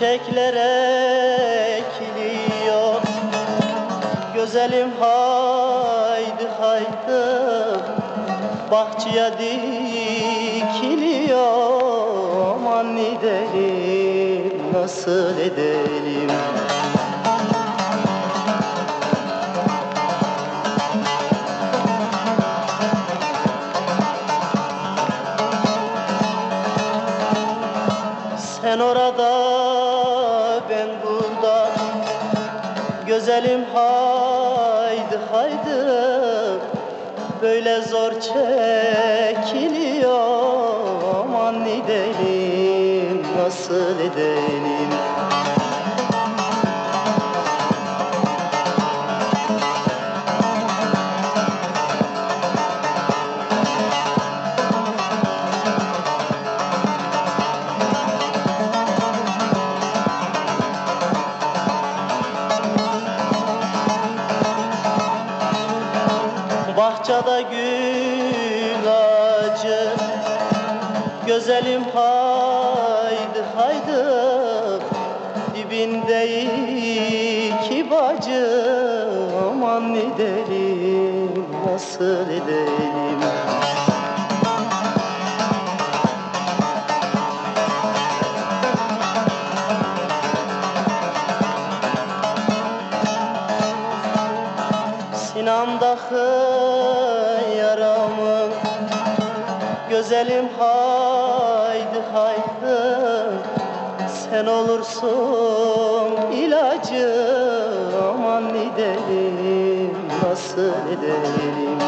Çiçekler ekiliyor Güzelim haydi haydi. Bahçeye dikiliyor. Aman edelim nasıl edelim Sen orada ben burada. Güzelim haydi haydi. Böyle zor çekiliyor. Aman edelim nasıl edelim Bahçede gül ağacı. Güzelim haydi haydi. Dibinde iki bacı Aman edelim nasıl edelim Sinamdaki Güzelim haydi haydi. Sen olursun ilacı Aman edelim nasıl edelim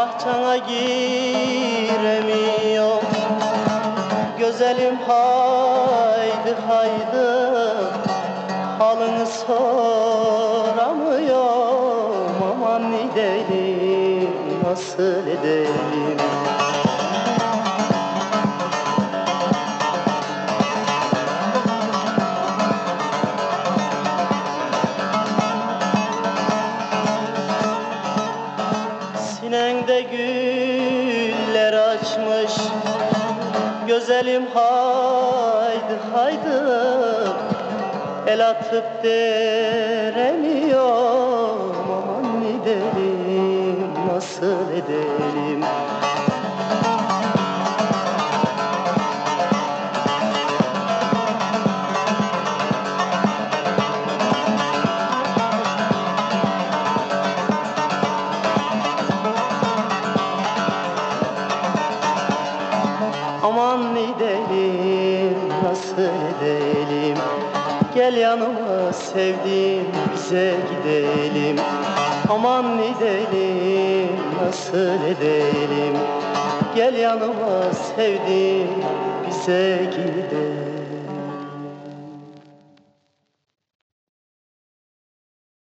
Bahçana giremiyorum Güzelim haydi haydi. Halını soramıyorum Aman edelim nasıl edelim Sinende güller açmış. Güzelim haydi haydi. El atıp deremiyorum Aman edelim nasıl edelim Aman edelim nasıl edelim? Gel yanıma sevdiğim bize gidelim. Aman edelim nasıl edelim? Gel yanıma sevdiğim bize gidelim